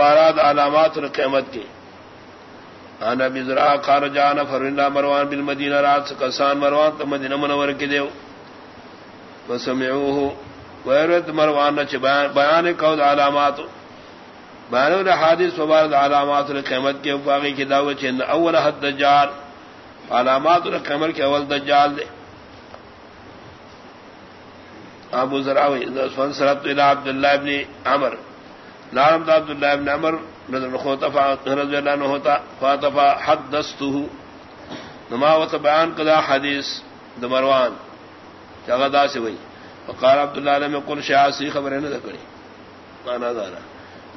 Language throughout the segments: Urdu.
پاراد علامات القیمت کی۔ انا بزرا خارجان فرنا مروان بالمدینہ رات کسان مروان تو مدینہ منور کی دیو۔ وسمعوه ويرد مروان چ بیان قول علامات۔ بیان الحادث وبارد علامات القیمت کے باقی کی دعوت چ اول حد دجال، علامات القمر کے اول دجال دے ابو ذراوی فنصرت الى عبد الله ابن عمر۔ نارم عبد الله ابن عمر نظر رضی اللہ عنہ ہوتا فاتفا حدثته نما و بیان قضا حدیث دمروان چغدا سے وئی. فقال عبد الله لم يقل شيئا سی خبر نہ کری مانا دارا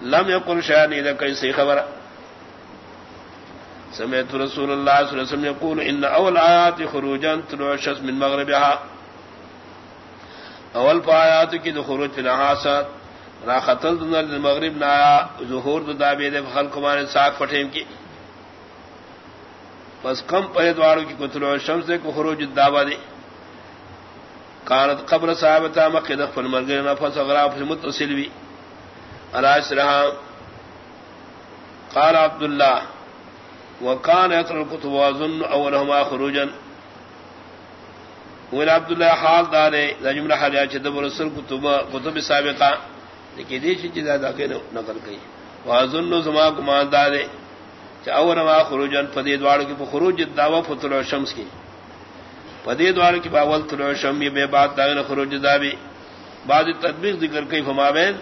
لم يقل شيئا نہیں کہ سی خبر. سمعت رسول الله صلی اللہ علیہ وسلم يقول ان اول آیات خروجا طلوع الشمس من مغربها اول پایات کی خروج فی نحاسات را خطل دن مغرب نایا ظہور دابے دے خلق مانے ساک پٹھیم کی۔ بس کم پہد والوں کی کتلو شمس کو خروج دعوا دے۔ کانت قبر صاحب تا مقید فن مرگر نفس اغراف سے متصل بھی۔ علاش رہا۔ قال عبد الله وكان يقرا الكتب وظن اولهما خروجا ولا عبد حال دارے۔ جملہ حال یا چدب رسول کتب سابقہ۔ لیکن دیش زیادہ کے نقل کئی واظن زما گمان دارے اور ما خروجن پدی دوار کی خروج دعوا فطر شمس کی پدی دوار کی باول طلوع شم یہ بے بات داغن خروج دابی بعد تطبیق ذکر کئی فمابین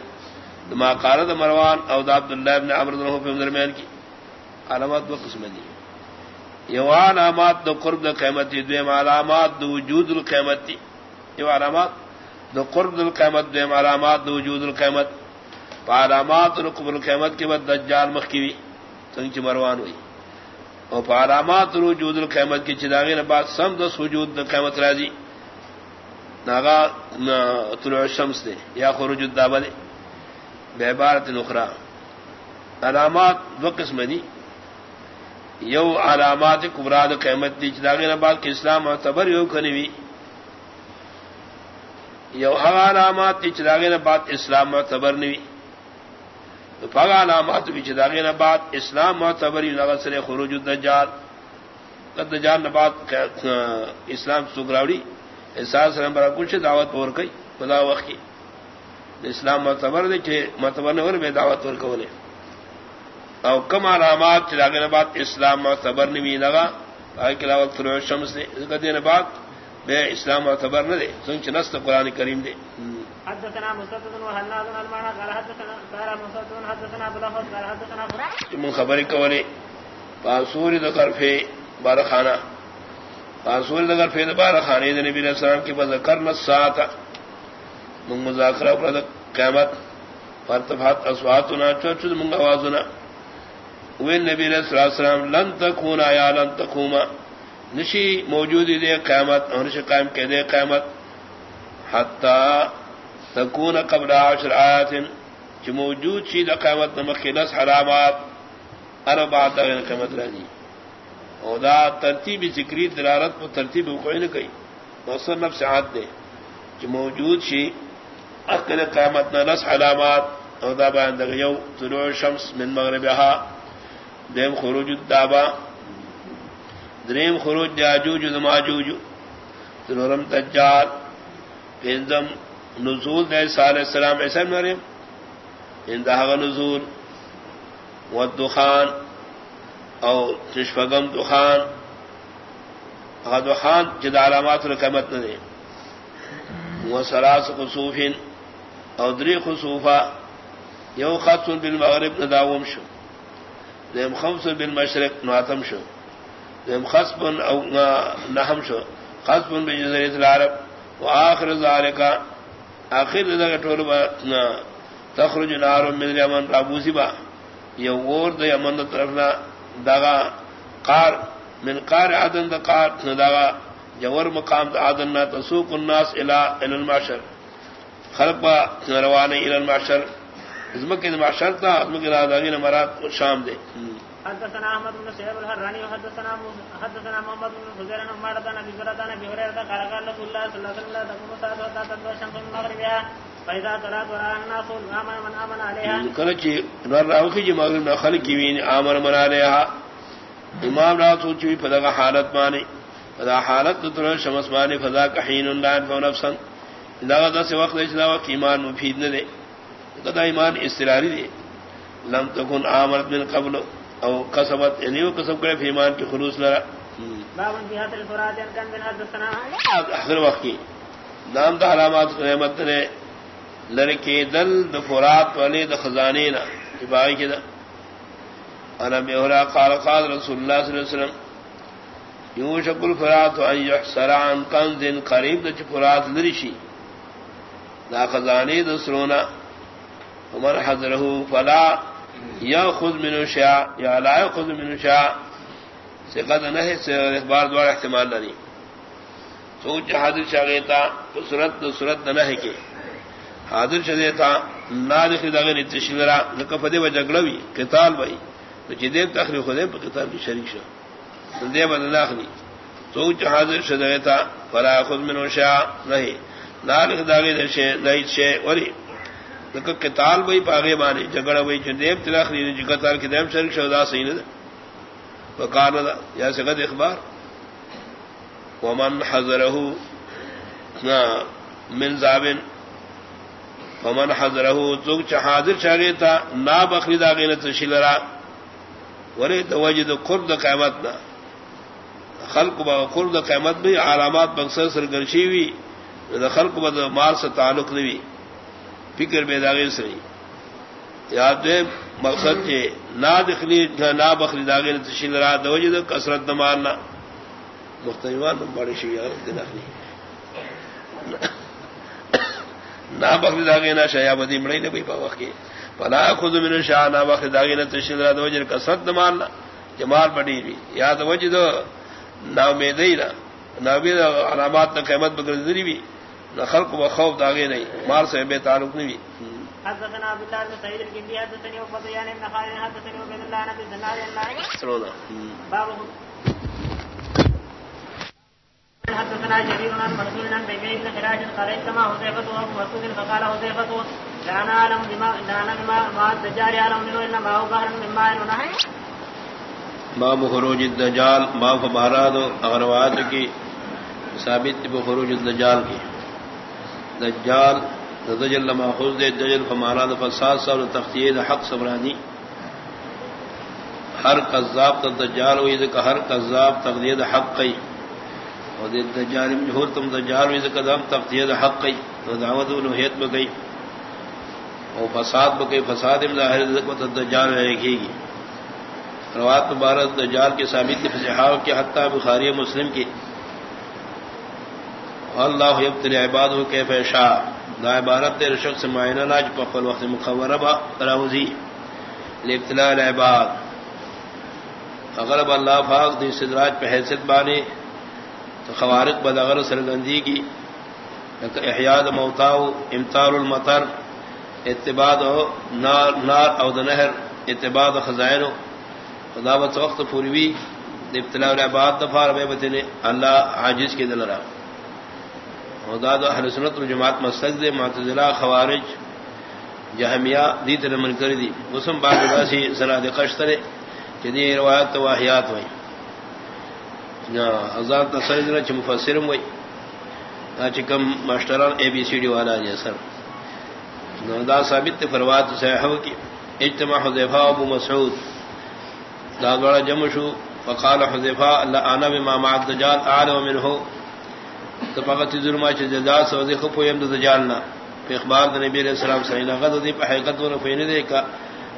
ما قارد مروان او عبد الله ابن عمرو بن حفظ درمیان کی علامات دو قسم دی یو علامات دو قرب دو قیمتی دو علامات دو وجود القیمتی یو علامات دو قرب القیمت دو علامات دو وجود القیمت علامات رقب القیمت کے بعد دجال مخکیوی سنچ مروان ہوئی اور علامات وجود القیمت کی چداغی نے بات سم دس وجود قیمت راضی ناگا طلوع الشمس دے یا خروج الدابہ دے بے بارت نخرا علامات دو قسم دی. یو علامات کبراد قیمت دی چداغی نے بات کہ اسلام معتبر یو کنوی یو ہوا علامات دی چداغی نے بات اسلام معتبر نوی تو پگا علامات بھی چداغی نے بات اسلام معتبر نگر سر خروج الدجال. دجال نے بات اسلام سگراوڑی احساس نمبر کچھ دعوت پور گئی خدا وقت اسلام معتبر دے کہ معتبر نے بے دعوت ور کو او کم علامات چلاگے نے بات اسلام معتبر نے بھی لگا کے علاوہ طلوع شمس نے اس کا دینے بات بے اسلام معتبر نہ دے سنچ نست قرآن کریم دے۔ حدثنا مسدد وهناد المعنى قال حدثنا قال مسدد حدثنا ابو لفظ قال حدثنا فرع من خبر کولے پاسوری ذکر فی بارخانہ پاسوری ذکر فی بارخانے نبی علیہ السلام کی بذکرنا الساعت۔ من مذاکرہ پر قیامت۔ فارتفعت اصواتنا چوچ من آوازنا۔ وہ نبی علیہ السلام لن تکونا یا لن تکوما نشی موجود دے قیامت، اور نشی قائم کے دے قیامت۔ حتی تکون قبل عشر آیات، چی موجود شید قیامت نمکی نس حرامات اربعات اغین قیامت رہنی او دا ترتیب ذکری، دلالت پر ترتیب وقوعی نکی مصر نفس عاد دے۔ چی موجود شی اقل قیامت نس حرامات او دا بیان دغیو طلوع شمس من مغربها دیم خروج الدابا۔ دریم خروج جاجوج ماجوج تنورم تجار. پینزم نزول دے علیہ السلام. ایسا مریم. اندہ نزول. و دخان. او تشفگم دخان. دخان جد علامات القمت نے وہ سراس خصوف او دری خصوفا. یو خط بالمغرب نداوم شو. دیم خمس بالمشرق ناتم شو. خصب او نحم شو. خصب بجزرية العرب. وآخر ذلك آخر ذالکا ذلك طول تخرج نار من اليمن رابوسی با. یور دا یمن دا طرفنا داغا قار. من قار عدن دا قار. داغا جور مقام دا عدن نا تسوق الناس الى المعشر. خلق با روانی الى المعشر. ازمک المعشر تا ازمک الى داغین مرات شام دے. حدثنا احمد بن شهاب الحراني وحدثنا حدثنا محمد بن فزير بن عمر بن ابي زرعه بن ابي هريره قال قال رسول الله صلى الله عليه وسلم تقوم الساعه حتى تطلع الشمس من مغربها. فاذا طلعت وراء الناس امن من امن عليها. کلچی نور راوخی جی مغرب نہ خلق کی وین امر منا لها امام را سوچی فدا حالت مانی فدا حالت تو شمس مانی فدا کحین لا نفسا اذا دس وقت اجلا ایمان مفید نہ دے قدا ایمان استراری دے. لم تكن عامرت من قبل. او قسمت یعنی وہ قسم کرے فیمان کی خلوص لرا. باب انتہات الفرات ان کان بن حدثنا اخر وقت کی. نام دا علامات قیامت نے لڑکے دل د فرات والے د خزانے نا باقی کے دا. انا بہرا قال قال رسول اللہ صلی اللہ علیہ وسلم یوشک الفرات ان يحسر عن کنز قریب د فرات لرشی دا خزانے د سرونا عمر حضرہ فلا یا خود من شاء یا لا خود من شاء سے قد نہ اخبار دوار احتمال نہ نہیں سوچ حاضر شاگیتا تو صورت تو صورت نہ ہے کہ۔ حاضر شدیتا نہ دکھ دغه نتشلرا نکفدی و جگړوی قتال وای تو جی چې دې تخریخ خو دې په قتال کې شریک شو دې بدل اخلي سوچ حاضر شدیتا فلا خود من شاء نہیں نہ دکھ دغه دشه نہیں شی وری کتال بھائی پاگے مانے جگڑ بھائی دیو تلا خرید جی کتال کی دیم شرک شودا صحیح نہ وقال نہ یا سگد اخبار؟ ومن حضره من زابن ومن حضره تو چ حاضر چاگے تھا نا بخرید آگے نہ تشلرا ورے توجد قرد قیامت نہ خلق با قرد قیامت بھی علامات بخسر سرگرشی ہوئی خلق بد مال سے تعلق نہیں فکر بے داغے سے یاد دے مقصد کے نا دخلی نا بخری داغے تشیل رہا دوجہ دو کسرت نہ مارنا۔ مختلف بڑی شی دخلی نا بخری داغے نہ شیا بدی مڑی نے بھی پاوخ کے۔ پلا خود من شاہ نا بخری داغے نہ تشیل رہا دوجہ کسرت نہ مارنا۔ جمال بڑی بھی۔ یاد وجہ دو نا امیدی نا نا بھی علامات نہ قیمت بکر بھی۔ خلق و خوف داغے نہیں مار سے بے تعلق نہیں۔ حدثنا عبد الله بن سعيد الكندي حدثني وقت يعني ابن خالد حدثني وبين الله نبي الزناد الله سرونا باب حدثنا جرير عن مرسول عن بيبي بن فراش قال كما حذيفة وابو مسعود فقال حذيفة لا نعلم بما لا نعلم ما الدجال يعلم منه الا ما هو بحر من ماء ونهر باب خروج الدجال باب بارات اغروات کی ثابت بخروج الدجال کی۔ دجال دجل لما خود دے دجل فمارا دفع سات سال تختید حق سبرانی ہر قذاب تک دجال ہوئی ذکا ہر قذاب تقدید حق قی اور دے دجال مجہور تم دجال ہوئی ذکا دم تقدید حق قی تو دعوت الوحیت بگئی اور فساد بگئی فساد ظاہر ذکا دجال رہے گی روات مبارک دجال کے ثابت فصحاو کے حتیٰ بخاری مسلم کی اللہ یبتلی عباد ہو کہ فیشا دا عبارت تیر شخص معینہ لاج پخل وقت مخورہ با راوزی. لابتلاء العباد. اغلب اللہ فاق دی صدراج پہ حیثیت بانی تو خوارق بدغر سرگندی کی احیاد موتاو امتار المطر اتباد نار, نار او دنہر اتباد خزائنو خدا وقت پوروی ابتلاء العباد دفار بے بتنے اللہ عاجز کے دل رہا داد اہل سنت الجماعت مسجد معتزلہ، خوارج، جہمیہ، دی تر من کر دی۔ مسلم بعد واسی سناد قشترے جدی روایت تو واحیات ہوئی۔ نا ہزار تصریح نہ چ مفسرم ہوئی۔ تا چکم ماسٹران اے بی سی ڈی والا جے سر۔ نو دا ثابت فروات صحیح کی، اجتماع حذیفہ ابو مسعود۔ دا بڑا جمع شو، فقال حذیفہ، اللہ انا بما مع الدجال اعلم منه تو فقط ظلما چ جزا سو دے خو یم د جاننا په اخبار د نبی علیہ السلام صلی اللہ علیہ وسلم په حقیقت ور په دے کا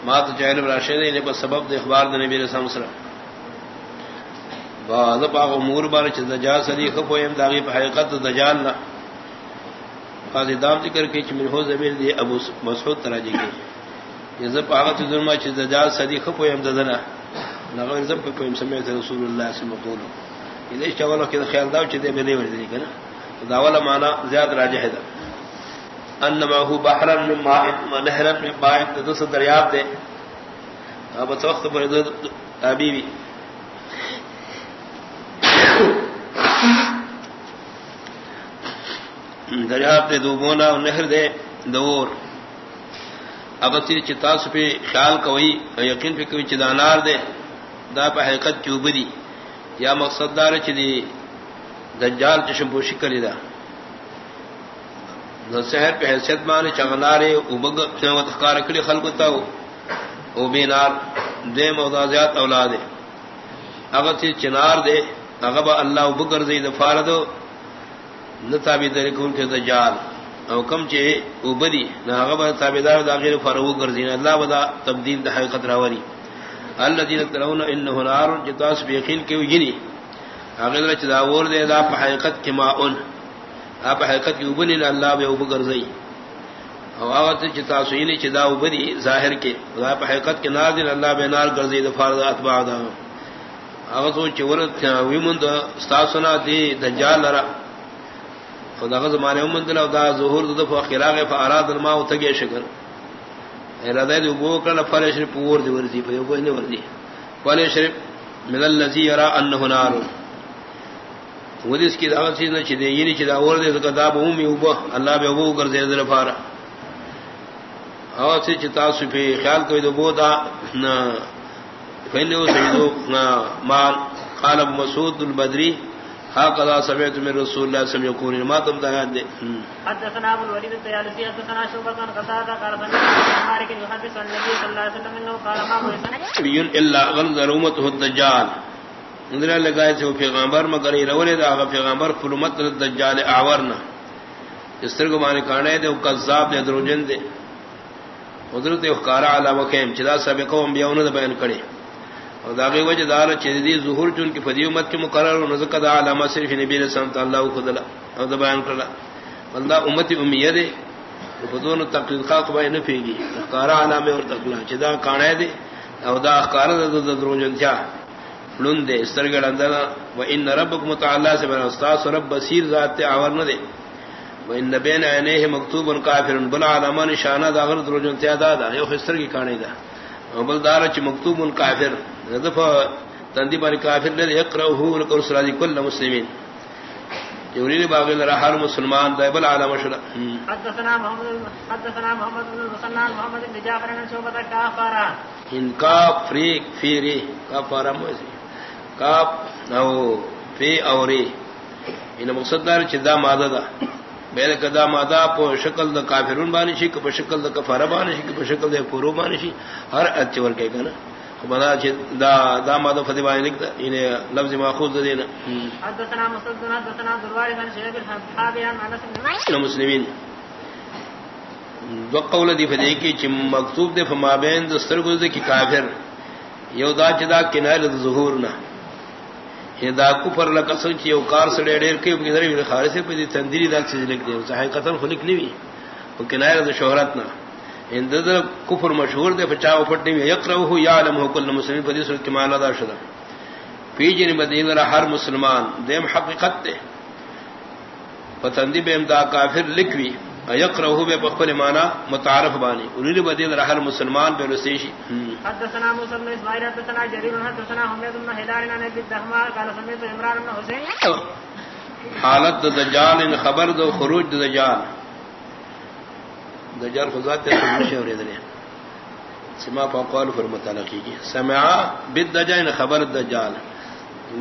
ما تو جاہل راشد نے په سبب د اخبار د نبی علیہ السلام صلی اللہ سره بعض باغ امور بار چ جزا سری خو یم داغي په حقیقت د جاننا قاضی دام ذکر کی چ من ہو زمین دی، ابو مسعود تراجی کی جزا یعنی پاغت ظلما چ جزا سری خو یم ددنا نغیر زب کو یم سمعت رسول اللہ صلی اللہ علیہ وسلم دې چولو کې خیال دا چې دې به دې ورته کنه دا ولا معنا زیات راجح ده. ان ما هو بحر من ماء نهر من ماء. دس دریاب دے اب وقت پر ابھی دریاب دے دو بونا نہر دے دور اب تیر چتاس پہ خیال کوئی یقین پہ کوئی چدانار دے دا پہ حقیقت چوبدی یا مقصد دار چدی دجال چشم پوشی کری دا. شہر پہ حیثیت مانے چغنارے ابگ کار کڑی خلق تا او بینار دے موضاعات اولاد اگر تیر چنار دے اغب اللہ ابگر زید فارد نتابی در کون کے دجال. او کم چے اوبدی نہ اغب تابیدار داخل فرو گرزین اللہ بدا تبدیل دا حقیقت راوری الذين ترون انه نار جتاس بيقين کے یعنی اگر چ داور دے دا حقیقت کے ماون. اپ حقیقت کی اوبنی اللہ بے اوب گرزئی او اوت چ تاسوینی چ دا ظاہر کے دا حقیقت کے نازل اللہ بے نار گرزئی دا فرض اتباع دا. او تو چور وی من چورت ویمند استاسنا دی دجال لرا خدا کا زمانے من دل دا ظہور دد فخراغ فاراد الماء تگے شکر ارادہ دی بو کر فل پور دی ورزی پے کو نہیں ورزی فل شریف من الذی یرا انه نار. ودیس کی دعوت چیز نہ چدے یعنی چدا اور دے کدا بو می وبو اللہ بے وبو کر دے دل فارا او سے چتا سفی خیال کوئی دو بو دا نہ پہلے وہ سیدو مال قال مسعود البدری هكذا سمعت من رسول الله صلى الله عليه وسلم ما تم تهاد حدثنا ابو الوليد الطيالسي حدثنا شعبة عن قتادة قال سمعت مالك يحدث عن النبي صلى الله عليه وسلم انه قال ما بعث الا غلظ امته الدجال. اندر لگائے تھے پیغمبر، مگر یہ رولے دا پیغمبر فلمت الدجال اعورنا اس طرح کو مانے کانے دے کذاب دے دروجن دے۔ حضرت اخکارا علی وکیم چدا سابقہ انبیاء نے بیان کرے۔ اور داغی وجہ دار چیزی ظہور چون کی فدی امت کے مقرر و نزق دا علامہ صرف نبی علیہ السلام اللہ خدلا اور دا بیان کرلا۔ اللہ امتی امیہ دے فدون تقلید خاق بائی نفی گی اخکارا علامہ اور تقلا چدا کانے دے او دا اخکارا دا دروجن تیا فلن دے اندر و ان ربک متعالہ سے بنا استاس رب بصیر ذات تے آور نہ دے و ان بین عینیہ مکتوب کافر بلا علامہ نشانہ دا تیا دا دا یو خستر کی کانے دا۔ بلدار چ مکتوب کافر دفع تندی بانی کافر نے یقرأه لکر سراجی کل مسلمین۔ جوری باغی لرا ہر مسلمان دائبل عالم شلا حدثنا محمد حدثنا محمد بن المسنان محمد بن جعفر شعبہ کافارا ان کاف فریق فیری موزی۔ کاف او فی اوری. ان مقصدار چدا مادہ دا میرے کدا مادا پو شکل دا کافرون بانی شی کہ شکل دا کفارہ بانی شی کہ شکل دا پورو بانی شی ہر اچور کے کنا بنا دا دا ما دا فتبا لکھتا انہیں لفظ ماخوذ دینا حدثنا مسدد حدثنا درواری بن شعب الحابی عن مسلمین. دو قول دی فدی کی چم مکتوب دے فما بین دستر کو دے کی کافر. یو دا چدا کنایل ظہور نہ دا کفر لکسن چ یو کار سڑے ڈیر کے کی خارج سے پدی تندری دا چیز لکھ دے۔ صحیح قتل خلق نہیں وہ کنایل شہرت نہ اندر کفر مشہور دے بچاؤ پٹنی میں یقرہ یعلم ہو کل مسلم پدی سر کمال ادا شدہ۔ فی جن مدین را ہر مسلمان دیم حقیقت دے پتندی بے امدا کافر لکھوی یقرہ بے بخبر مانا متعارف بانی. انہی بدین ہر مسلمان بے رسیشی حدثنا موسى بن اسماعيل حدثنا جرير حدثنا حميد بن هلال عن الدهماء قال سمعت عمران بن حسين حالت دجال ان خبر دو خروج دجال. دجال خزات سما پاکوال پر متعلقی کی سمع بد دجال خبر دجال.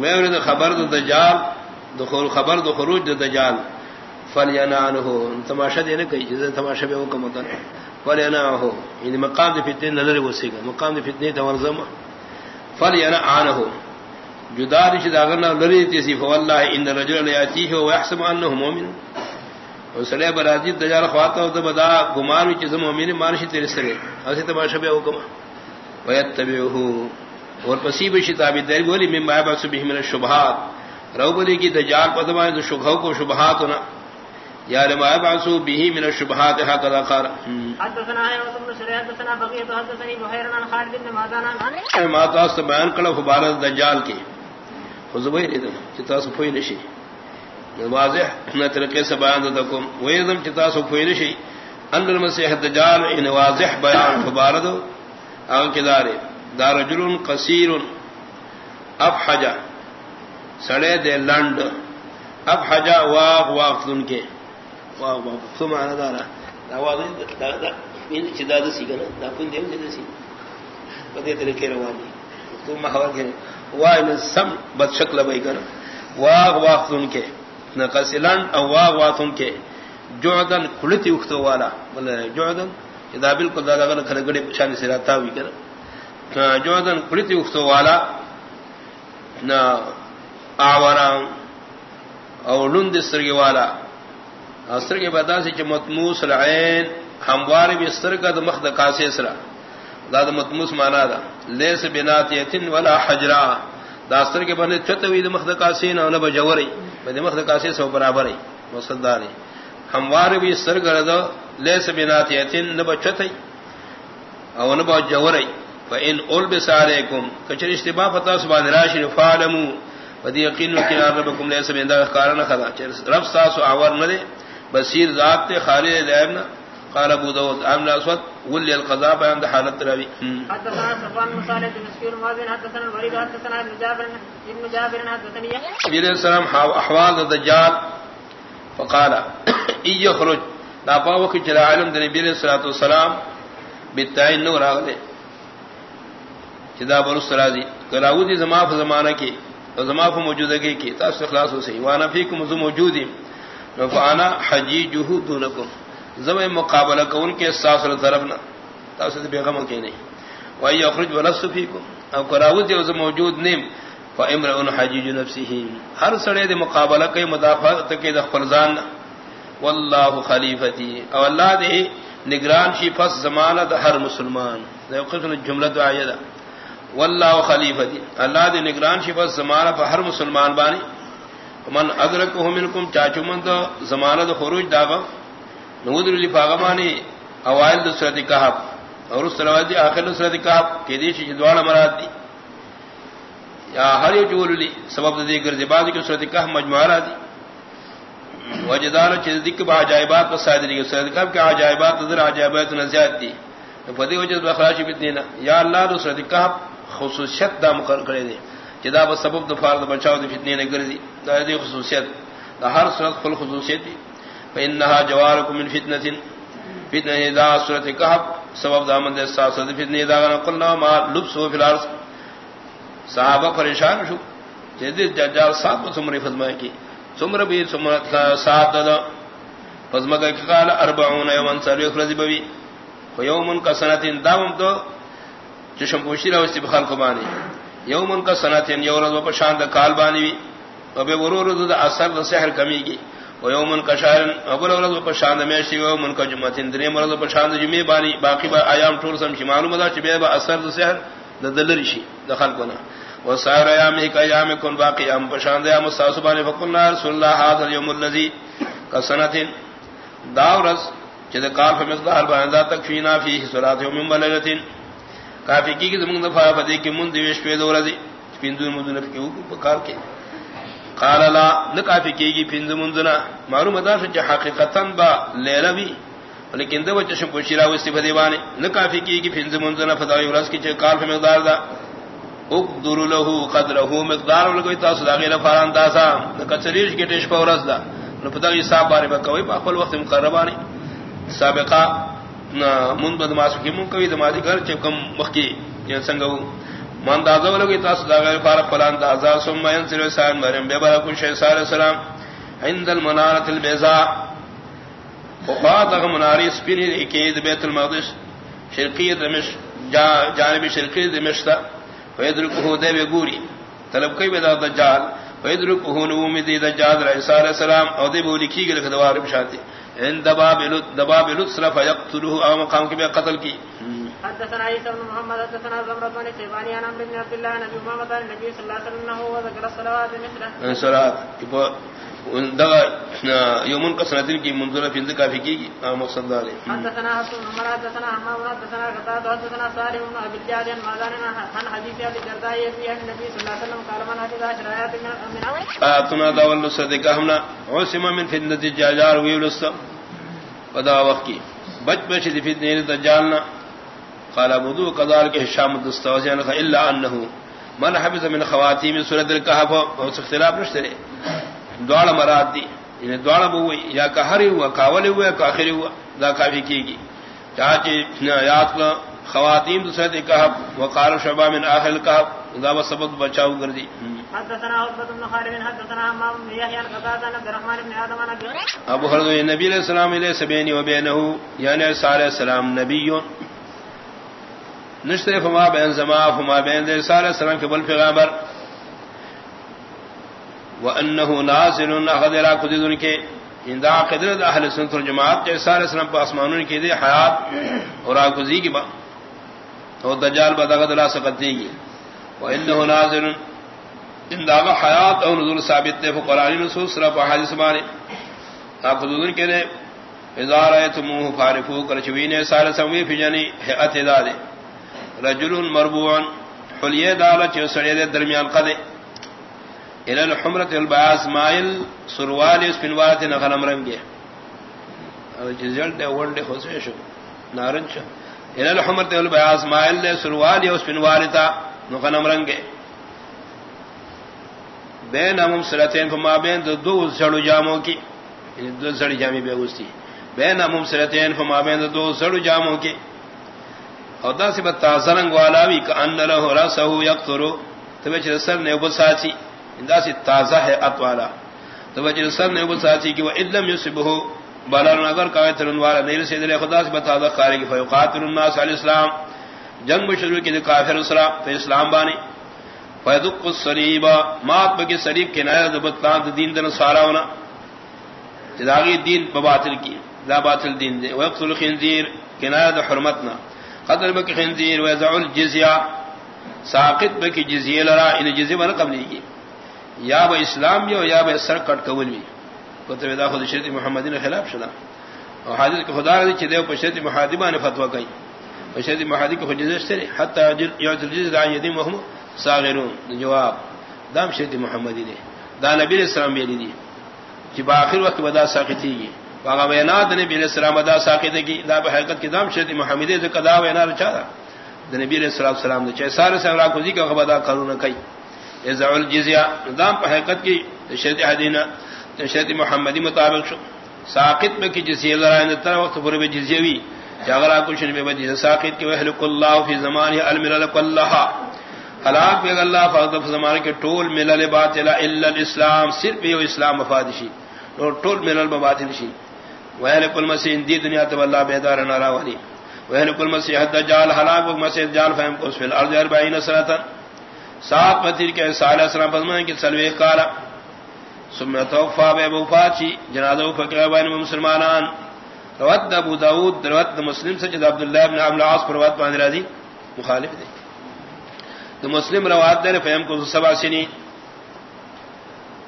میں خبر دجال دخول خبر دو خروج دجال. فلینا ہو تماشا دینے کئی چیزیں تماشا بے حکم ہوتا فلینا ہو یعنی مقام دی فتنے نظر وسی گا مقام دی فتنے تورزم فلینا آن ہو جدا رشد داغرنا لری تیسی فواللہ ان رجل لیاتی ہو ویحسب انہو مومن سڑے براجی دجال خواتا ہو تو بدا گمان بھی چیز مومن مانشی تیرے سرے ایسے تماشا بے حکم. ویتبعہو اور پسی بشی تابی دیر بولی من بائبا سبیہ من الشبہات رو بلی کی دجال پتمائے تو شبہوں کو شبہات ہونا. یا لما يبعثوا به من الشبهات هكذا قال حدثنا يا ابن سريع حدثنا بقيه حدثني بحير عن خالد بن عن ما تاس بیان کړه خبر دجال کې. خزبې دې چې تاسو په نشي واضح نہ طریقے سے بیان دیتا کو وہ ایدم چې تاسو په نشي ان المسيح الدجال ان واضح بیان خبر دو او کدارې دار جرون کثیر اب حجا سڑے دے لنڈ اب حجا واغ واغ ان کے سی محور سم بد شکل بھائی کر واغ واغ ان کے نہ او واغ واغ ان کے کھلتی اختو والا. مطلب جوعدن دا بالکل دا اگر کھڑے گڑے پچھانے سے رہتا ہوئی کر جوعدن کھلتی اختو والا. نہ آورام او لند سرگی والا. سرگی بدا سے چ متموس العین ہموار بھی سرگا د مخد کاسے سرا دا د متموس مانا دا لیس بنات یتن ولا حجرا. دا سرگی بنے چتوی د مخد کاسے نہ بجوری بد مخد کاسے سو برابر ہے مصدار ہموار بھی سرگرد لیس بنات یتن نہ بچتئی او نہ بجوری فان اول بسارکم کچر اشتباہ پتا سبحان راشن فالمو ودی یقین کہ ربکم لیس بندا کارن خدا رب ساس اور نہ دے بصیر ذات تے خالد لابنا قال ابو داود امنا اسود ول القضاء بیان ده حالت روی حدثنا صفان مصالح مسكين مازن حدثنا الوليد حدثنا ابن جابر ابن جابر حدثني السلام احوال الدجال فقال اي يخرج کہ چلا علم دے نبی علیہ الصلوۃ والسلام بالتعین نور کتاب الرسل کراودی زما زمانہ کی زما موجودگی کی تاس اخلاص سے وانا فیکم ذو موجودی فانا حجیجہ دونکم. زم مقابلہ کون کے ساس طرف نہ. تاس بیغم کے نہیں. و یخرج ولس فیکم. او کراودی زما موجود نیم. فامرؤ حجیج نفسه ہر سڑے دے مقابلہ کے مدافعت کے فرزان واللہ خلیفتی. او اللہ دے نگران شی پس زمانہ ہر مسلمان. دے قسم جملہ دعائیہ دا. واللہ خلیفتی. اللہ دے نگران شی پس زمانہ پر ہر مسلمان بانی. من ادرکہ منکم چاچو من تو زمانہ دا خروج داغا نودر لی فاغمانی اوائل دا سورت کہاب اور اس طرح دی آخر دا سورت کہاب کہ دیشی جدوانا مراد دی۔ یا ہر یو چول لی سبب دے گرزی بازی کی سورت کہاب مجموعہ را دی۔ وجدان چیز دک با عجائبات پر سائد دی سورت کہاب کہ عجائبات در عجائبات نزیاد دی۔ فدی وجد بخراش بتنینا یا اللہ دا سورت کہاب خصوصیت دا مقرر کرے دے جدا با سبب دفار دا بچاو دی فتنی نے گرزی دا دی خصوصیت. دا ہر صورت خل خصوصیت دی فإنها جواركم من فتنة فتنة دا سورت کہاب سبب دا من دے ساتھ فتنی دا قلنا ما لبسو فی الارض. صحابہ پریشان شو. جدید ججال سات میں سمری فضمہ کی. سمر بھی سمر سات دا فضمہ کا قال اربعون یومن سروی اخرزی بوی. فیومن کا سنتین داوم تو چشم پوشی رہا بخال کو بانی. یومن کا سنتین یورز و پشاند کال بانی وی و بے ورور دا اثر دا سحر کمی کی و یومن کا شاہرن اگر ورز و پشاند میشی و یومن کا جمعتین. دریم ورز و پشاند جمعی بانی باقی با آیام ٹھول سمشی معلوم دا چی بے با اثر دا سحر دا دلرشی دخل کنا وہ سار ایام ایک ایام کن باقی ام پشاند ایام استاسبان فقلنا رسول اللہ حاضر یوم اللذی کا سنتین. داورز چید کاف مقدار باندہ تک فینا فی سرات یوم مللتین کافی کی زمون دفاع فدی کی من دیوش پہ دور دی پندو مدن کی پکار کے قال لا نکافی کی گی پند منزنا معلوم ادا کہ حقیقتا با لیلا بھی لیکن دو چشم پوشیرا وستی فدیوانے نکافی کی گی پند منزنا فداوی ورس کی چھ کال مقدار دا اقدر له قدره مقدار لگوی تاسو دا غیر فاران دا تاسا کچریش کی ٹیش پورس دا نو پتہ یہ صاحب بارے میں کوئی په خپل وخت مقربانی سابقہ من بد ماس کی من کوي دمادی گھر چکم مخکی یہ سنگو۔ من دا دو لگوی تاسو دا غیر فار فلان دا ازا ثم ينصر سان مریم بے بارک شیخ صلی اللہ علیہ وسلم عند المنارۃ البیضاء۔ وقاد مناری سپینی کی بیت المقدس۔ شرقی دمشق جانب شرقی دمشق فیدرکہو دے بے گوری۔ طلب کئی بیدا دجال۔ فیدرکہو نومی دی دجال عیسیٰ علیہ السلام او دے بولی کی گلک دوار بشاتی۔ ان دباب لط دباب او مقام کی بے قتل کی. حدثنا عيسى بن محمد حدثنا زمرة بن سيباني عن عمرو بن عبد الله نبي محمد النبي صلى الله عليه وسلم وذكر الصلوات مثله صلاه یومن کا سنتین کی منظور فند کافی کی مقصد دار حدثنا حسن عمر حدثنا حدثنا حدثنا صالح بن ابي الجاد عن حديث ابي الدرداء في النبي صلى الله عليه وسلم قال من من آتنا دول صدقہ ہمنا عصم من ودا وقت کی. بچ بچ دی قال ابو قدار کے شام الدستوزین الا انه من حفظ من خواتیم سورۃ الکهف او اختلاف نشتے دوڑ مراد دی یعنی دوڑ بو یا کہری ہوا کاول ہوا کاخری ہوا دا کافی کی گی چاچے یاد کا خواتین سورۃ الکهف وقال شباب من اهل الكهف دا سبب بچاؤ کر دی حدثنا عقبة بن خالد حدثنا عمام بن يحيى القتادة عن عبد الرحمن بن آدم عن أبي ابو خلد نبی علیہ السلام علیہ سبینی و بینه یعنی علیہ السلام نبی نشتے فما بین زما فما بین دے علیہ السلام کے بل پیغمبر وانه نازل اخذ را قدن کے اندا قدرت اہل سنت الجماعت کے علیہ السلام پر اسمانوں کی دے حیات اور اگزی کی با اور دجال بدغد لا سقطی کی وانه نازل ان داغ حیات اور نزول ثابت ہے قرآن نصوص صرف حدیث مانے آپ حضور کے نے اذا رأيتموه فارفو کرچوین سال سموی فی جنی حیات داد رجل مربوع حلیہ دالا چو سڑے دے درمیان قدے۔ الى الحمرت البیاس مائل سروال اس پنوارت نغنم رنگے. او جزل دے ونڈے خوصے شو. نارن شو. الى الحمرت البیاس مائل دے سروال اس پنوارتا نغنم رنگے. بین امم سرتین فما بین دو دو سڑو جاموں کی. یعنی دو سڑی جامی بے گستی بین امم سرتین فما بین دو دو سڑو جاموں کی. اور دا سی بتا سرنگ والا بھی کہ ان له راسه یقطر تو چر سر نے ابو ساتھی دا تازہ ہے ات والا۔ تو چر سر نے ابو ساتھی کہ وہ علم یسبه بالر اگر کا ترن والا نہیں سے دل خدا سے بتا دا خارج فیقاتل الناس علی الاسلام۔ جنگ شروع کی کافر اسلام، تو اسلام بانی۔ فیدق الصلیب مات بکی صلیب کے نیا دبتان دین دن سارا ہونا۔ جی جداغی دین بباطل کی، دا باطل دین دے۔ ویقتل الخنزیر کنایہ دا حرمتنا۔ قدر بکی خنزیر ویزع الجزیہ ساقت بکی جزیہ لرا ان جزیہ بنا قبلی کی یا با اسلام یو یا با سر کٹ قبول بھی کتب دا خود شریط محمدی نے خلاف شدا اور حادث کے خدا رضی چھ دیو پر شریط محادی بانے فتوہ کئی پر شریط محادی کو خجزہ شترے حتی یعت الجزیہ دا یدیم وهم صاغرون. جواب. دام شریط محمدی دے دا نبی علیہ السلام بیلی دی. کہ باخر وقت بدا ساقتی گی واغا بینات نبی علیہ السلام ادا ساقت کی دا بحقیقت کی دام شرط محمدی دے قدا وینا رچا دا نبی علیہ السلام دے چاہے سارے سے امرا کزی کا خبدا کرون کئی ازع الجزیہ دام بحقیقت کی شرط حدینہ شرط محمدی مطابق شو. ساقت میں کی جزیہ لرائن تر وقت پر بے جزیہ وی جاگرا کچھ نبی بجیہ ساقت کی وحلق اللہ فی زمانی علمر اللہ ہلاک بے اللہ فاغدف زمانے کے ٹول ملل باطل الا الاسلام، صرف یہ اسلام مفادشی اور ٹول ملل باطل شی وہل کل مسیح دی دنیا تو اللہ بیدار نارا والی وہل کل مسیح الدجال ہلاک مسیح جال فہم کو فی الارض 40 سنه سات متیر کے سال اسلام فرمائیں کہ سلوے قال ثم توفى ابو فاچی جنازہ فقہ بین مسلمانان. روت ابو داؤد روت مسلم سجد عبداللہ بن عمرو العاص پر روایت باندھ راضی، مخالف دے تو مسلم روایت دے، فہم کو سبا سنی.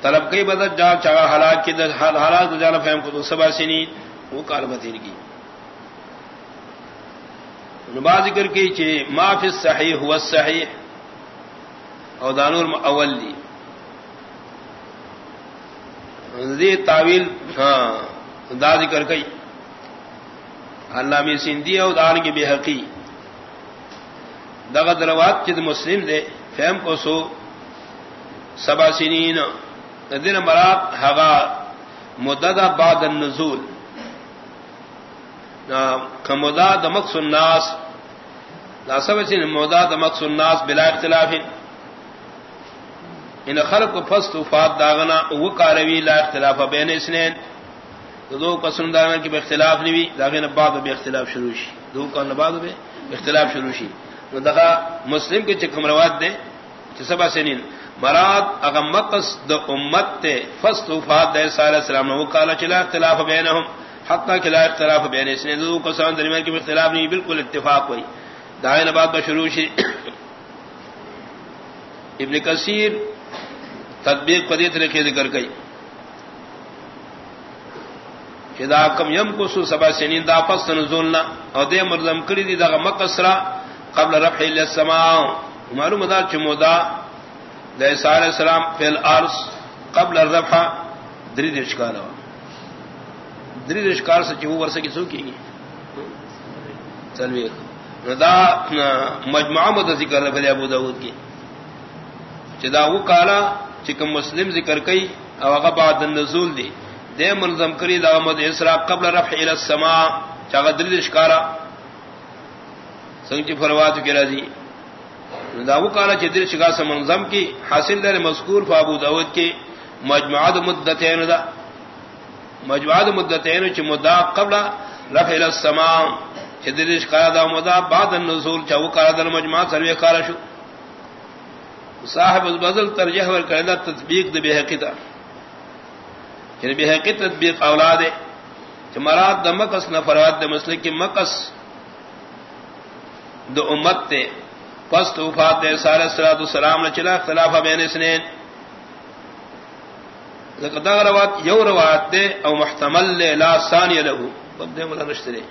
طلب کئی بدل جا چاہا حالات کی در حالات جانا، فہم کو سبا سنی. وہ کال بتیر کی. نبا ذکر کی چی، ما فی الصحیح، هو الصحیح. او دانور اول دی. دی تعویل ہاں دا ذکر کئی علامہ سندھی او دان کی بے حقی. دغت روات چد مسلم دے فہم کو سو سبا سنین دن مراد ہگا مدد بعد النزول. کمدا دمک سناس لا سب سن مودا دمک سناس بلا اختلاف. ان خلق فست وفات داغنا وہ کاروی لا اختلاف بین اسنین. دو کا سندان کی اختلاف نہیں ہوئی داغن بعد بے اختلاف شروع شی. دو کا بعد بے اختلاف شروع شی. دغا مسلم کے چکم روات دے سبا سنین. مراد اگر مقص د امت تے فست وفات دے سارے السلام وہ کالا چلا اختلاف بینہم. حتی کلا اختلاف بین اس نے دو کسان درمیان کی اختلاف نہیں بالکل اتفاق ہوئی. دائیں بات بشروع شی. ابن کثیر تطبیق پدی طریقے ذکر گئی دا کم یم کو سو سبا سنین دا فست نزولنا او دے مرزم کری دی دا مقصرہ قبل رفع السماء معلوم دا چمودا دا عیسیٰ علیہ السلام فی الارض قبل الرفع درید اشکال ہوا۔ درید اشکال سے چہو ورسے کی سو کی گی۔ چلوی دا مجموعہ مد ذکر رفل ابو داود کی۔ چدا وہ کالا چکم مسلم ذکر کئی، او بعد النزول دی. دے ملزم کری دا مد اسرا قبل رفع الى السماء چاگا دل شکارا سنگ چی فروات کی رضی دا وہ کالا چی دل شکا سمنظم کی حاصل در مذکور فابو داود کی مجموعہ مدتین دا مجموعہ مدتین چی مدہ قبل رفع الى السماء، چی چدرش کارا دا مدا بعد النزول چاو کارا دا مجمع سروے کارا شو. صاحب البدل ترجیح ور کردا تطبیق دے بہقی تا کہ یعنی بہقی تطبیق اولاد ہے کہ مراد د مکس نہ فراد د کی مکس د امت تے پس وفات دے سارے الصلوۃ والسلام نے چلا اختلاف بین اسنین ذکر روات یو روات دے او محتمل لے لا ثانی له. بدے ملا نشتری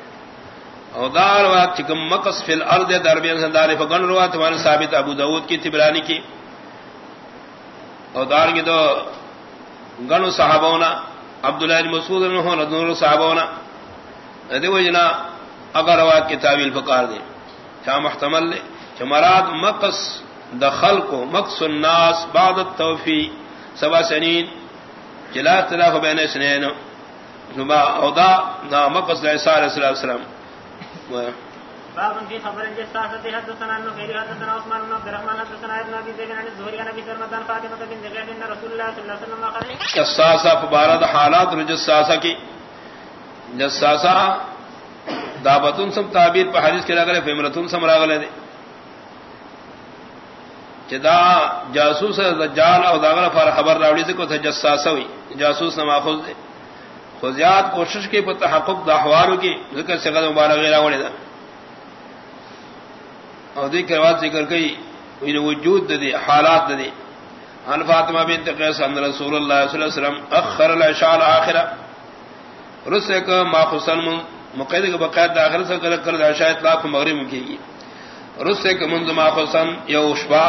او دار وا چکم مقص فی الارض دربیان سندار فگن روا تمہارے ثابت، ابو داؤد کی تبرانی کی او دار کی تو گن صحابونا، عبداللہ بن مسعود نے ہو نور صحابونا۔ ادی وجنا اگر وا کی تعویل فقار دے۔ چا محتمل لے مراد مقص دخل کو مقص الناس بعد التوفی سبا سنین جلا اختلاف بین سنین نبا او دا نا مقص عیسی علیہ السلام۔ باب في خبر الجساسة حدثنا انه غير حدثنا عثمان بن عبد الرحمن، حدثنا ابن ابي زيد عن الزهري عن ابي سلمة فاطمة بنت زيد ان رسول الله صلى الله عليه وسلم قال جساسة فبارد حالات الجساسة کی جساسة دابتون سم تعبیر پہ حدیث کے لگلے فیمرتون سم راغلے دے۔ چدا جاسوس دجال او داغل فار خبر راوڑی سے کو تھا جساسہ ہوئی۔ جاسوس نہ ماخوذ دے۔ خزیات کوشش کی پتہ حقوق دا احوالو کی، ذکر سے قدم بارا غیرہ وڑے دا۔ اور دیکھ روات ذکر کئی ان وجود دی حالات دی ان فاطمہ بنت قیس ان رسول اللہ صلی اللہ علیہ وسلم اخر العشاء الاخرہ رسے کا ما خصن مقید کے بقیت داخل سے کر کر عشاء اطلاق مغرب کی گی رسے کا منذ ما خصن یوشبا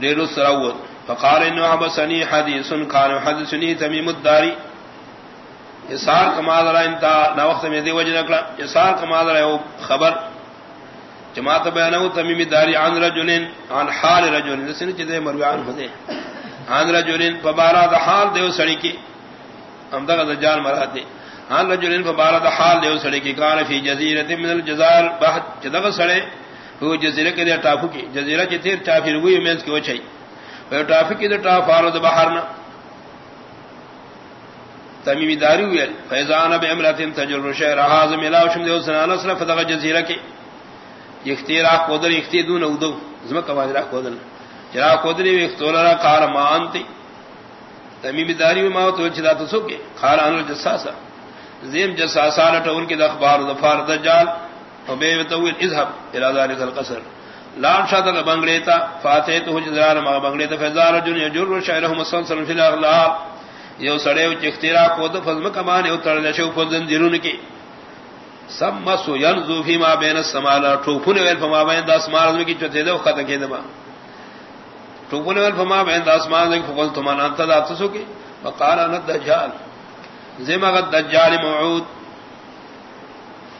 دیر سراوت فقال انه حبسني حديث كان حدثني تميم الداري اسار کمال را انتا نا وقت میں دی وجہ نکلا اسار کمال را او خبر جماعت بیانو تمیم داری عن رجلین عن حال رجلین جسن چیزے مروعان ہو دے عن رجلین فبارا دا حال دیو سڑی کی. ہم دا دجال مراد دی عن رجلین فبارا دا حال دیو سڑی کی. کان فی جزیرت من الجزائر بحت چدغ سڑے وہ جزیرہ کے دے ٹافو کی. جزیرہ چی تیر ٹافی روی مینس کی وچھائی. وہ ٹافی کی دے ٹاف آرد بحرنا. تمیمی داری ہوئی فیضان اب امرتن تجر شہر حاضم ملا شم دیو سنانا صرف دغ جزیرہ کی. اختیر آخ قدر اختی دون او دو زمک واجر آخ قدر جرا قدر اختول را قار ما انتی. تمیمی داری ہوئی ماو تو چدا تو سکے قار انر جساسا زیم جساسا لٹول کی دخبار دفار دجال وبے تویل اذهب الى ذلك القصر. لان شاد بنگلیتا فاتحه حجران ما بنگلیتا فزار جن يجر شعره مسلسل في الاغلال. یو سڑے وچ اختیرا کو تو فزم کمان یو تڑ نشو فزن دیرون کی. سب مسو ینزو فی ما بین السماء. ٹوپن ویل فما بین داس مار کی چتے دو خط کے دما ٹوپن ویل فما بین داس مار کی فقل تم انت ذات سو کی وقال ان الدجال. زما الدجال موعود.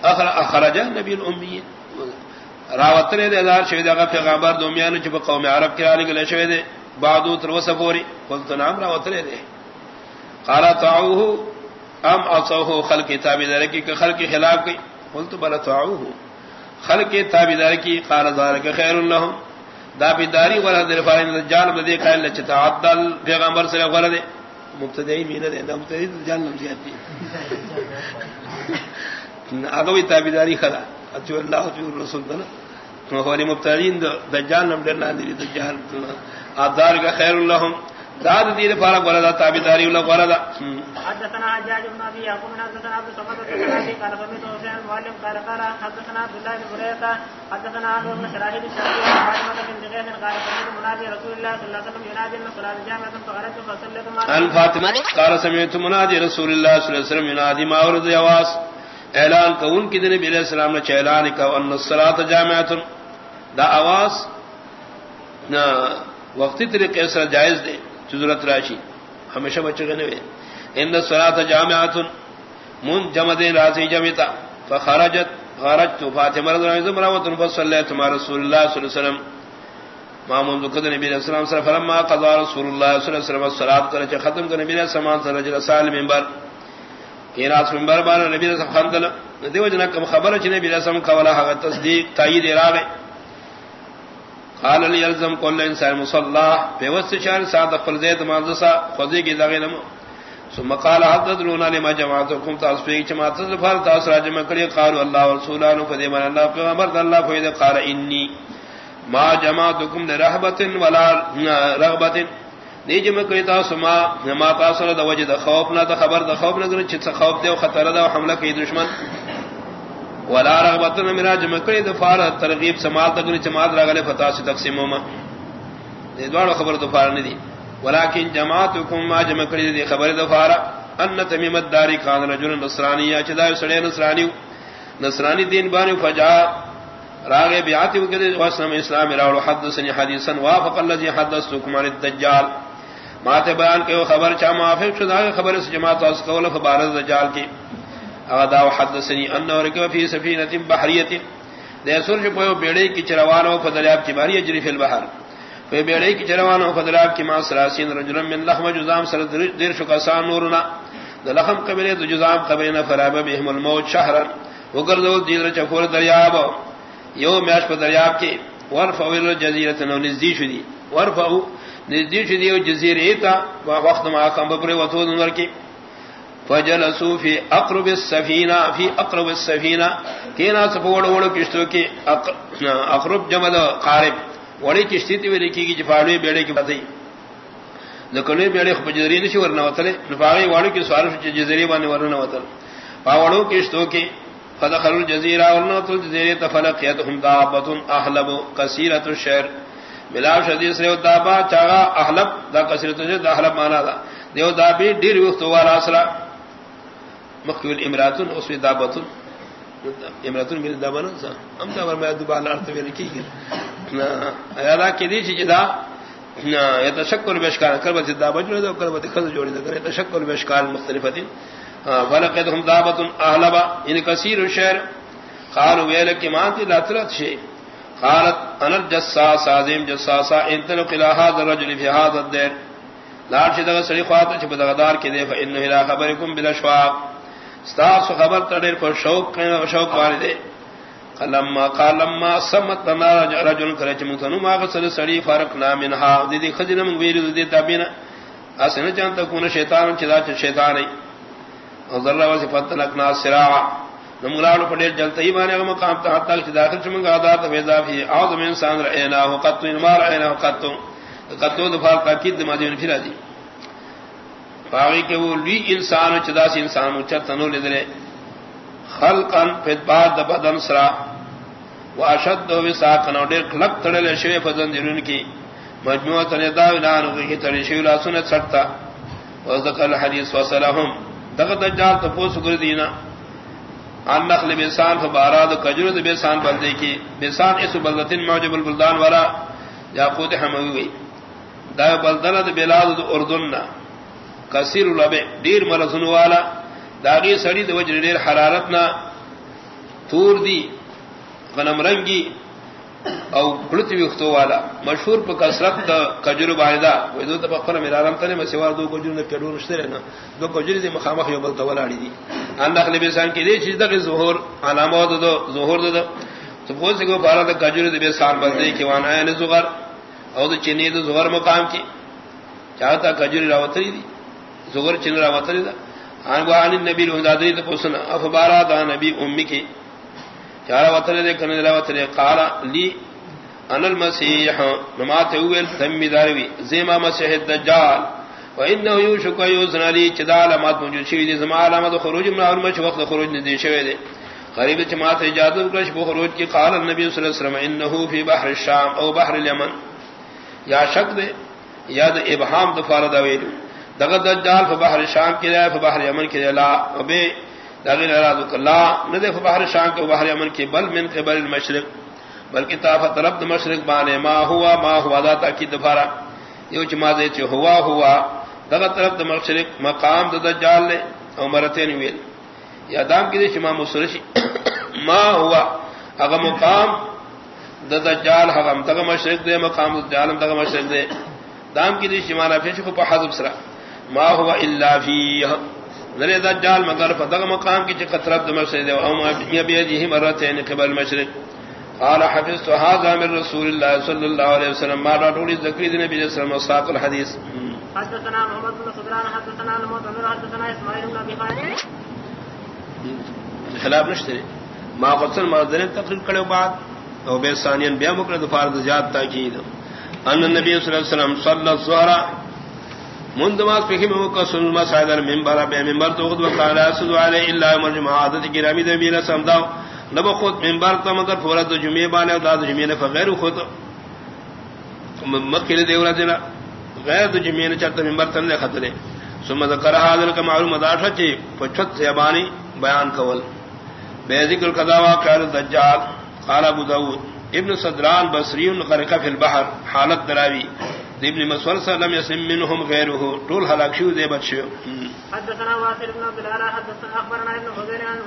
اخر اخرج نبی الامی راوت نے دار شہید کا پیغمبر دومیان چ قوم عرب کے علی گلے شہید بعدو تر وسفوری قلت نام راوت نے دے. قال تعوه ام اصوه خلق تابعدار کی کہ خلق کے خلاف کی قلت بل تعوه خلق تابعدار کی قال ذلك خير لهم۔ دابداری ولا در فارن الدجال بدی قال لچ تعدل پیغمبر سے غلط دے مبتدی مین دے مبتدی دجال نم زیادتی اگوی تابعداری خلا۔ اچو اللہ جو رسول دنا ہماری مبتدین دجال نم ڈرنا دی دجال ادار کا خیر لهم۔ داد دیر پارا گورا دا تابیداری اللہ گورا دا حدثنا حجاج بن ابي يعقوب عبد بن قال سمعت حسين المعلم قال قال حدثنا عبد الله بن بريده حدثنا شراحيل الشافعي فاطمه غيث قال سمعت منادي رسول الله صلى الله عليه وسلم ينادي صلاه جامعه فخرجت فصليت مع عن فاطمه قال سمعت منادي رسول الله صلى الله عليه وسلم ينادي ما ورد يواس اعلان کی نبی علیہ السلام نے اعلان کا ان الصلاه جامعه دا آواز وقتی طریقے سے جائز دے۔ ضرورت راشی؟ ہمیشہ بچے گنے ہوئے۔ ان سرات جامعات من جمع دین راضی جمتا فخرجت، خرجت فاطمه رضي الله عنها زمرة فصليت مع رسول الله صلى الله عليه وسلم ما منذ قد نبي صلى الله عليه وسلم فلما قضى رسول الله صلى الله عليه وسلم الصلاة قال ختم كان نبي صلى الله عليه وسلم رجل سال منبر كين اس منبر بار نبي صلى الله عليه دیو جنا کم خبر چ نبی علیہ وسلم قولا حق تصدیق، تائید ارادہ قال لي يلزم كل انسان مصلى في وسط شهر سعد فرزيت مازسا خذي کی دغلم ثم قال حدثنا لما جماعتكم تصفيق جماعت الفار تاس راج میں کڑی قالوا الله ورسوله فديما الله پیغمبر الله فید قال اني ما جماعتكم لرهبه ولا رغبه نیج میں کڑی تاس ما ما تاس د وجد خوف نہ خبر د خوف نہ چھ خوف دے خطر دا حملہ کی دشمن. ولا رغبتن میرا جمع کری دفار ترغیب سمال تکری چمات راگلے فتا سے تقسیموں میں دوار خبر دفار نہیں دی۔ ولیکن جماعتکم ما جمع کری دی خبر دفار ان تمیم الداری کان رجل نصرانی، یا چدا سڑے نصرانی نصرانی دین بانی فجا راگے بیعتی وکدے واسلام اسلام راول حدثنی حدیثا وافق الذي حدثتكم عن الدجال۔ ما تے بیان کہ خبر چا موافق شدا خبر اس جماعت اس قول فبارز دجال کی۔ اغدا وحدثني انه ركب في سفينه بحريه دے سورج پویو بیڑے کی چروانو فدریاب کی باری اجری فی البحر. پویو بیڑے کی چروانو فدریاب کی ما سلاسین رجلا من لحم جزام سر دیر شکا سان نورنا دا لحم قبلے دو جزام قبلنا فرابا بهم الموت شہرا وگردو دیدر چفور دریاب. یو میاش پا دریاب کی ورفعو الجزیرت نو نزدی شدی. ورفعو نزدی شدی و جزیریتا وقت ما کم بپر وطود نور کی. فجلسوا في اقرب السفينه في اقرب السفينه كينا سپوڑ وڑ کشتو کی اقرب جمد قارب. وڑی کشتی تی وری کی جفاڑی بیڑے کی بتائی لکنے بیڑے خب جزری نشی ورنا وتلے نفاغی واڑو کی سوارف جزری بانی ورنا وتل پاوڑو کشتو کی فدخل الجزيره ورنا وتل جزیرے تفلقيتهم دابه احلب كثيره الشعر بلا شدید سے دابا چاغا احلب. دا کثرت سے احلب مانا دا. دیو دابی ڈیر وقت وارا اسرا مخیل امراتن اس میں دابتن امراتن میرے دابا نا سا ہم تا فرمایا دو بالا ارتو میرے کی گئے. ایادا کی دی چی جدا. یتشکل بشکار، کربت دابا جوڑی دا کربت خز جوڑی دا کر یتشکل بشکار مختلفتن فلقیتهم ہاں، دابتن احلبا ان یعنی کثیر الشعر قالوا ویلک مانتی لا تلت شئی قالت، انا الجساس، عظیم جساسا انتلق الى هذا الرجل في هذا الدير. لا شدغ سری خواتا، چھ بدغدار کی دے فإنه الى خبركم بالاشواق. ستاس خبر تڑیر پر شوق شوق والدے لما قال لما سمت لنا رجل کرچ متنو ما غسل سڑی فرق نا منها. دی دی خجن من ویر دی تابینا اسن چان تکون شیطان چدا چ شیطان ای حضر اللہ وصفت لکنا سراع نمغلال پڑیر جلتا ہی مانے مقام تا حتی کہ داخل چمن کا عادات ویزا فی اعوذ من انسان رعینا قط ما رعینا قط. قط دفار تاکید ماضی پھر دی باغی کے وہ لی انسان چدا سی انسان اچھا تنو لے دلے خلقن فی بعد بدن سرا۔ و اشد و وساقن اور دیر کلک تڑلے شوی فزن درون کی۔ مجموعہ تنے تندا ولان کی تڑی شوی لا سنت سٹتا۔ و ذکر الحدیث و صلاحهم دغ دجال تو پوس گر دینا۔ ان نخل بسان فباراد کجرد بسان بلدے کی۔ بسان اس بلدتن معجب البلدان ورا۔ یاقوت حموی دا بلدنت بلاد اردن کثیر لبے دیر مرزن والا داغی سڑی دو وجر دیر حرارت نا تور دی غنم رنگی او کلتی ویختو والا. مشہور پا کسرت دا کجر باہدہ وی دو تا پا میرارم تنے میں سوار دو کجر نا پیڑو نشتے رہنا دو کجر دی مخامخ یو بلتا والا دی ان دخل بیسان کی دی چیز دقی ظہور علامہ دو دو ظہور دو دو. تو پوچھ سکو پارا دا کجر دی بیسان بلدے کی وانا آیا نزغر او دا چنی دا ظہور مقام کی چاہتا کجر راوتری دی زغر چن را وتر دا. ان وان النبي له دادری تو پوسنا اخبارا دا نبی امی کی. چارا وتر دے کنے را وتر قال لی ان المسيح نما تے ویل تم داروی. زیما مسیح الدجال. وانه يشك يوزن لي چدال ما موجود شی دی. زما علامت خروج من اور مچ وقت خروج نے دی. شوی دے قریب چما اجازت کرش بو خروج کی قال النبي صلی اللہ علیہ وسلم انه في بحر الشام او بحر اليمن یا شک دے، یا ابہام دفار دا ویلو. دغد دجال فبحر شام کی رائے فبحر یمن کی لا ابے دغل اراد کلا ندے فبحر شام کے بحر یمن کی بل من قبل المشرق. بلکہ طرف طرف مشرق بانے ما ہوا ما ہوا ذات کی دفارا یو چما دے چ ہوا ہوا دغد طرف مشرق مقام دجال لے او مرتين ویل. یا دام کی چما مسرشی ما ہوا اگر مقام دجال حغم تگ مشرق دے مقام دجالم تگ مشرق دے دام کی دیش مانا پیش کو حذف سرا ما هو الا فيه. ذرے دجال مگر فتگ مقام کی چقطرب د مشرق دے او ما بیدی مرتين قبل المشرق قال حفظت هذا من رسول الله صلى الله عليه وسلم. ما رأى ذكر النبي صلى الله عليه وسلم وصاق الحديث حدثنا محمد بن خضران حدثنا المعتمر حدثنا اسماعيل بن ابي خالد. خلاف نشتري ما قصر ما ذن تقرير کڑے بعد. او بے ثانیاں بیا مکر دفار زیاد تاکید. ان النبي صلی اللہ علیہ وسلم صلی الظهر مندماز پہ میں کو سن ما سائد المنبر بے منبر تو خود وقال اسد علی الا مرجع عادت گرامی دے میرا سمداو نب خود منبر تو مگر فوراً تو جمعے بانے داد جمعے نے فغیر خود۔ مکل دیورا دینا غیر تو جمعے نے چرتا منبر تن دے خطرے۔ ثم ذکر حاضر کا معلوم داشا چی پچھت سے بیان کول۔ بے ذکر قضا واقع دجال۔ قال ابو داود، ابن صدران بصری غرق فی البحر، حالت دراوی۔ ابن مسور سے لم يسم منهم غيره. طول هلاك شو دے بچو حدثنا واصل بن الله حدثنا اخبرنا ابن حذير عن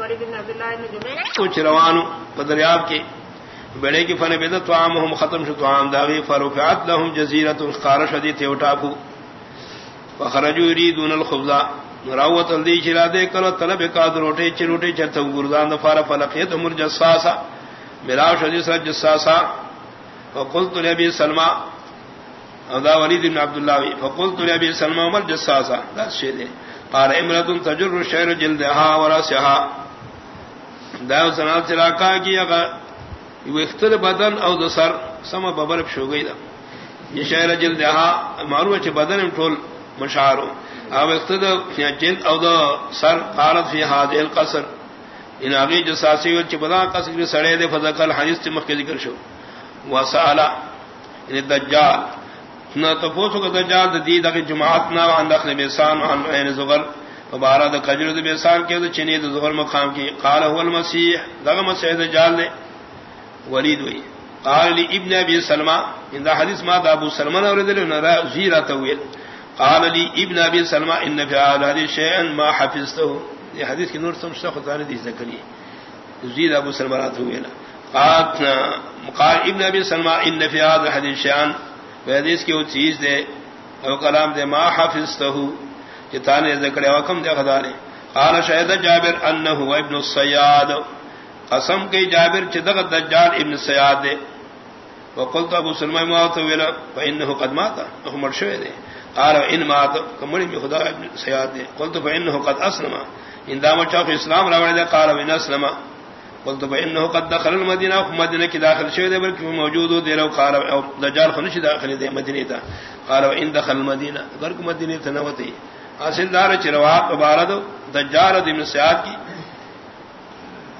وليد بن عبد الله بن جبير کچھ روانو بدریاب کے بڑے کی فن بدت طعامهم ختم شو طعام داغي فرفعت لهم جزيره خارش دي تے اٹھاپو فخرجوا يريدون الخبز. راوت الدی چرا دے کلو طلب کا روٹے چروٹے چرتا گردان فار فلقیت مرجساسا میرا شدی سر جساسا. وقلت لابي سلمى ادا ولید بن عبد الله فقلت لابي سلمى عمر جساسا ذات شيء قال امراه تجر الشعر جلدها وراسها. دا سنات چراکا کی اگر یہ بدن او دو سر سم ببر شو گئی دا یہ شعر جلدها معروف چ بدن ٹول مشارو او اختر جلد او دو سر، قالت في هذه القصر. ان اگے جو ساسی چ بدا قصر سڑے دے فذکر حدیث مخ ذکر شو. وسالا ان یعنی الدجال نہ تو پوسو کا دجال دی دغه جماعت نہ عن دخل بیسان عن عین زغر وبارہ د کجر د بیسان کے د چنی د زغر مقام کی؟ قال هو المسيح دغه مسیح دجال نے ولید وی۔ قال لی ابن ابي سلمہ، ان دا حدیث ما دا ابو سلمہ اور دل نہ زیرا تویل قال لی ابن ابي سلمہ، ان فی هذا شيئا ما حفظته یہ حدیث کی نور سمجھتا خدا نے دی ذکر زیر ابو سلمہ رات ہوئے قال ابن ابي سلمہ، ان فی هذا الحديث شيئا حدیث کی وہ چیز دے، او کلام دے، ما حافظ تہو کہ تانے ذکر حکم دے خدا نے قال شهد جابر انه ابن الصياد قسم کی جابر چ دغ دجال ابن الصياد دے۔ وقلت ابو سلمہ موت ویلا فانه قد مات عمر شوی دے۔ قال ان مات کمڑی میں خدا ابن الصياد دے۔ قلت فانه قد اسلم ان دام چاف اسلام راوڑ دے، قال ان اسلم قلت بانه قد دخل المدينه ومدينه کی داخل شوی دے بلکہ موجود ہو دے قال او دجال خنش داخل دے مدینے تا قال ان دخل المدينه اگر کو مدینے تھا نوتی حاصل دار چروا عبارت دجال دین سیاد کی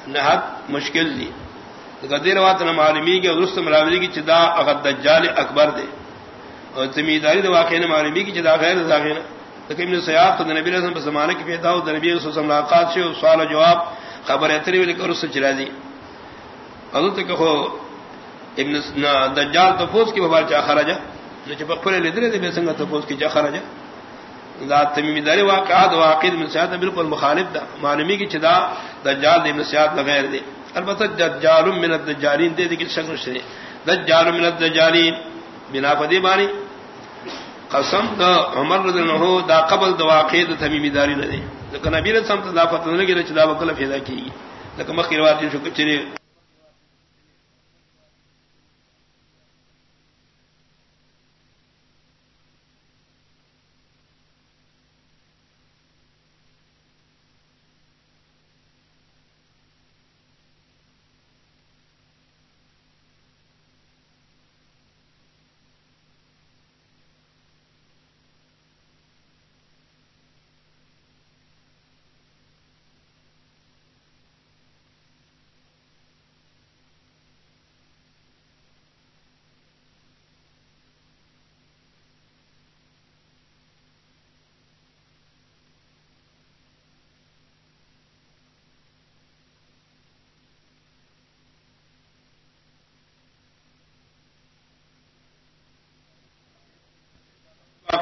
نہت مشکل دی قدیر وات نہ معلومی کہ رست مراوی کی چدا اگر دجال اکبر دے اور تمیداری دے واقعہ نہ معلومی کی چدا غیر داخل لیکن ابن سیاد تو نبی رسول کے زمانے کی پیدا ہو نبی رسول ملاقات سے سوال و جواب خبر اتری ویلی کرو سے چلا دی حضرت کہو ابن دجال تفوز کی ببار چا خرجا نچے پکھولے لیدرے دے بے سنگا تفوز کی چا خرجا دا تمیمی داری واقعات واقعید من سیاد بالکل مخالف دا معلومی کی چدا دجال دے من سیاد لغیر دے البتہ دجال من الدجالین دے دے کس شکل شدے دجال من الدجالین، بنا پدی بانی قسم دا عمر رضی اللہ دا قبل دا واقعید تمیمی داری نہ دے لیکن نبی نے سمت دا فتح نہ کہ دا وکل فیدا کی لیکن مخیر واتی شکر چری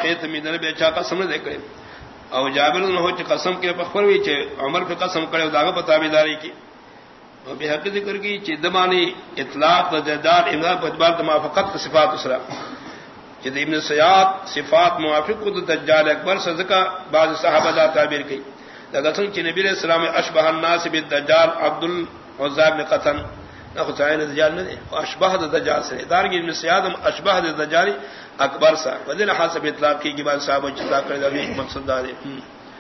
واقعیت میں در بیچا قسم دے کرے۔ او جابر نہ ہو چ قسم کے پخور وی چ عمر پہ قسم کرے داغ پتا بیداری کی۔ حق ذکر کی چدمانی اطلاق دجال امام پتبار موافقت صفات اسرا۔ جد ابن سیاد صفات موافق کو دجال اکبر صدقہ بعض صحابہ دا تعبیر کی۔ لگسن چ نبی علیہ السلام اشبہ الناس بالدجال عبد العزاب قتن نہ خدای نے دجال نے اشبہ دجال سے دار کی میں سیاد اشباہ دجالی اکبر سا بدل حسب اطلاق کی کہ صاحب صحابہ چتا کر دے مقصد دا